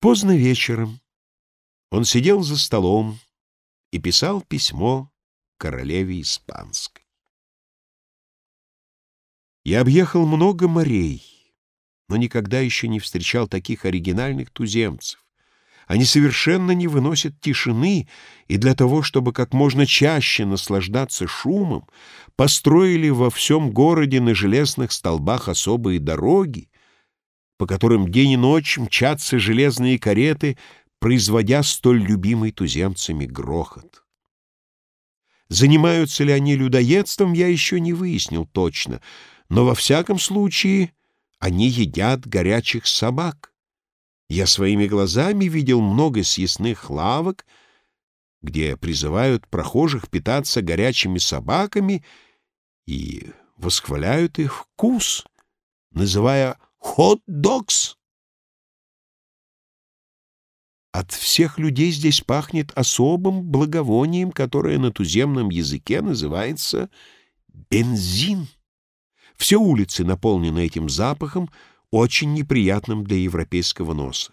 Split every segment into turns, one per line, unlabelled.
Поздно вечером он сидел за столом и писал письмо королеве Испанской. Я объехал много морей, но никогда еще не встречал таких оригинальных туземцев. Они совершенно не выносят тишины, и для того, чтобы как можно чаще наслаждаться шумом, построили во всем городе на железных столбах особые дороги, по которым день и ночь мчатся железные кареты, производя столь любимый туземцами грохот. Занимаются ли они людоедством, я еще не выяснил точно, но во всяком случае они едят горячих собак. Я своими глазами видел много съестных лавок, где призывают прохожих питаться горячими собаками и восхваляют их вкус, называя «хот-догс». От всех людей здесь пахнет особым благовонием, которое на туземном языке называется бензин. Все улицы наполнены этим запахом, очень неприятным для европейского носа.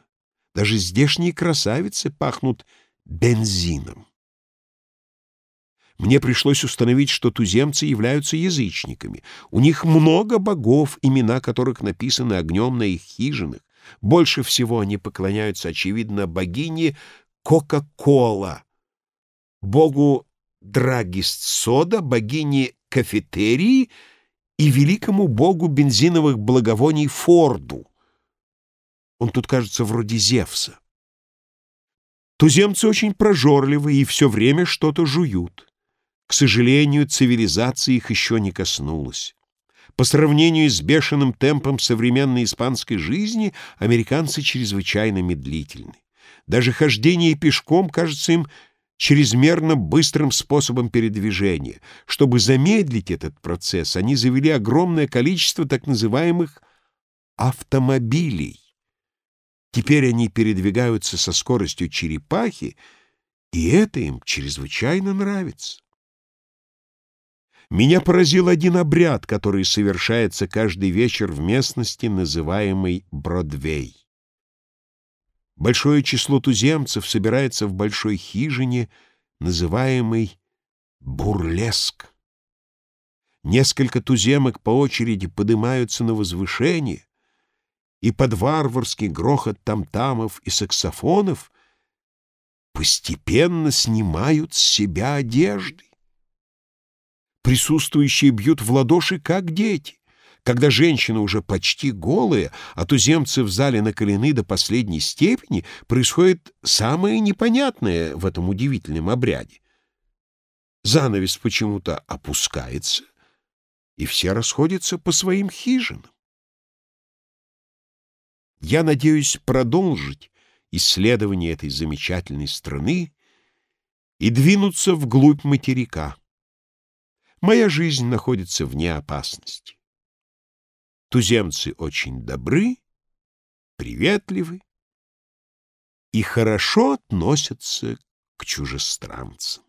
Даже здешние красавицы пахнут бензином. Мне пришлось установить, что туземцы являются язычниками. У них много богов, имена которых написаны огнем на их хижинах. Больше всего они поклоняются, очевидно, богине Кока-Кола, богу Драгист-Сода, богине Кафетерии — и великому богу бензиновых благовоний Форду. Он тут, кажется, вроде Зевса. Туземцы очень прожорливы и все время что-то жуют. К сожалению, цивилизация их еще не коснулась. По сравнению с бешеным темпом современной испанской жизни, американцы чрезвычайно медлительны. Даже хождение пешком кажется им чрезмерно быстрым способом передвижения. Чтобы замедлить этот процесс, они завели огромное количество так называемых автомобилей. Теперь они передвигаются со скоростью черепахи, и это им чрезвычайно нравится. Меня поразил один обряд, который совершается каждый вечер в местности, называемой Бродвей. Большое число туземцев собирается в большой хижине, называемой бурлеск. Несколько туземок по очереди поднимаются на возвышение, и под варварский грохот тамтамов и саксофонов постепенно снимают с себя одежды. Присутствующие бьют в ладоши, как дети. Когда женщина уже почти голая, а туземцы в зале наколены до последней степени, происходит самое непонятное в этом удивительном обряде. Занавес почему-то опускается, и все расходятся по своим хижинам. Я надеюсь продолжить исследование этой замечательной страны и двинуться вглубь материка. Моя жизнь находится вне опасности. Туземцы очень добры, приветливы и хорошо относятся к чужестранцам.